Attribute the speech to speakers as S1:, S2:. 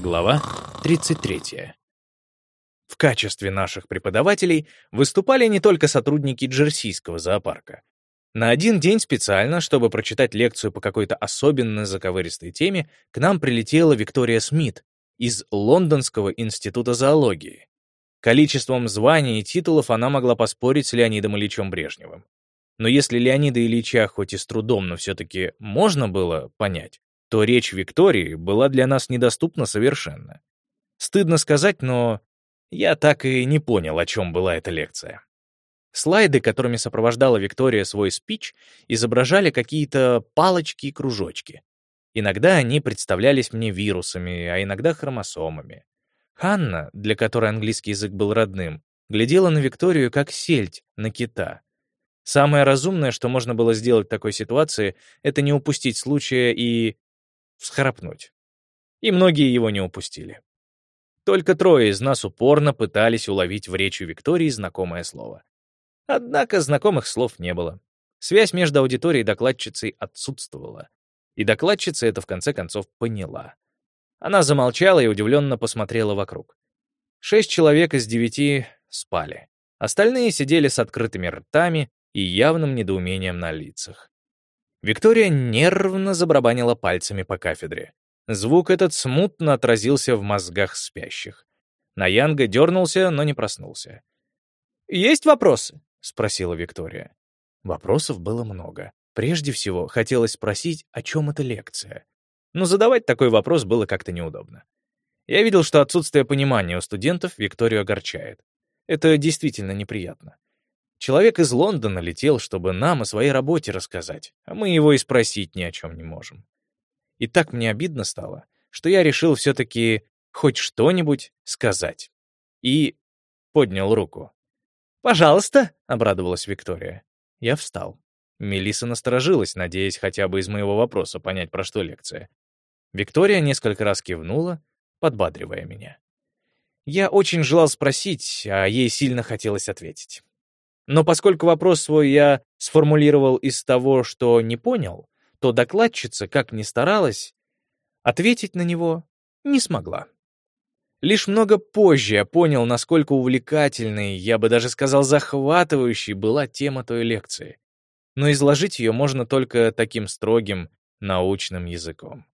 S1: Глава 33. В качестве наших преподавателей выступали не только сотрудники Джерсийского зоопарка. На один день специально, чтобы прочитать лекцию по какой-то особенно заковыристой теме, к нам прилетела Виктория Смит из Лондонского института зоологии. Количеством званий и титулов она могла поспорить с Леонидом Ильичем Брежневым. Но если Леонида Ильича хоть и с трудом, но все-таки можно было понять, то речь Виктории была для нас недоступна совершенно. Стыдно сказать, но я так и не понял, о чем была эта лекция. Слайды, которыми сопровождала Виктория свой спич, изображали какие-то палочки и кружочки. Иногда они представлялись мне вирусами, а иногда хромосомами. Ханна, для которой английский язык был родным, глядела на Викторию как сельдь на кита. Самое разумное, что можно было сделать в такой ситуации, это не упустить случая и всхрапнуть. И многие его не упустили. Только трое из нас упорно пытались уловить в речи Виктории знакомое слово. Однако знакомых слов не было. Связь между аудиторией и докладчицей отсутствовала. И докладчица это в конце концов поняла. Она замолчала и удивленно посмотрела вокруг. Шесть человек из девяти спали. Остальные сидели с открытыми ртами и явным недоумением на лицах. Виктория нервно забарабанила пальцами по кафедре. Звук этот смутно отразился в мозгах спящих. Наянга дернулся, но не проснулся. «Есть вопросы?» — спросила Виктория. Вопросов было много. Прежде всего, хотелось спросить, о чем эта лекция. Но задавать такой вопрос было как-то неудобно. Я видел, что отсутствие понимания у студентов Викторию огорчает. Это действительно неприятно. Человек из Лондона летел, чтобы нам о своей работе рассказать, а мы его и спросить ни о чем не можем. И так мне обидно стало, что я решил все-таки хоть что-нибудь сказать. И поднял руку. «Пожалуйста», — обрадовалась Виктория. Я встал. Мелиса насторожилась, надеясь хотя бы из моего вопроса понять, про что лекция. Виктория несколько раз кивнула, подбадривая меня. Я очень желал спросить, а ей сильно хотелось ответить. Но поскольку вопрос свой я сформулировал из того, что не понял, то докладчица, как ни старалась, ответить на него не смогла. Лишь много позже я понял, насколько увлекательной, я бы даже сказал захватывающей, была тема той лекции. Но изложить ее можно только таким строгим научным языком.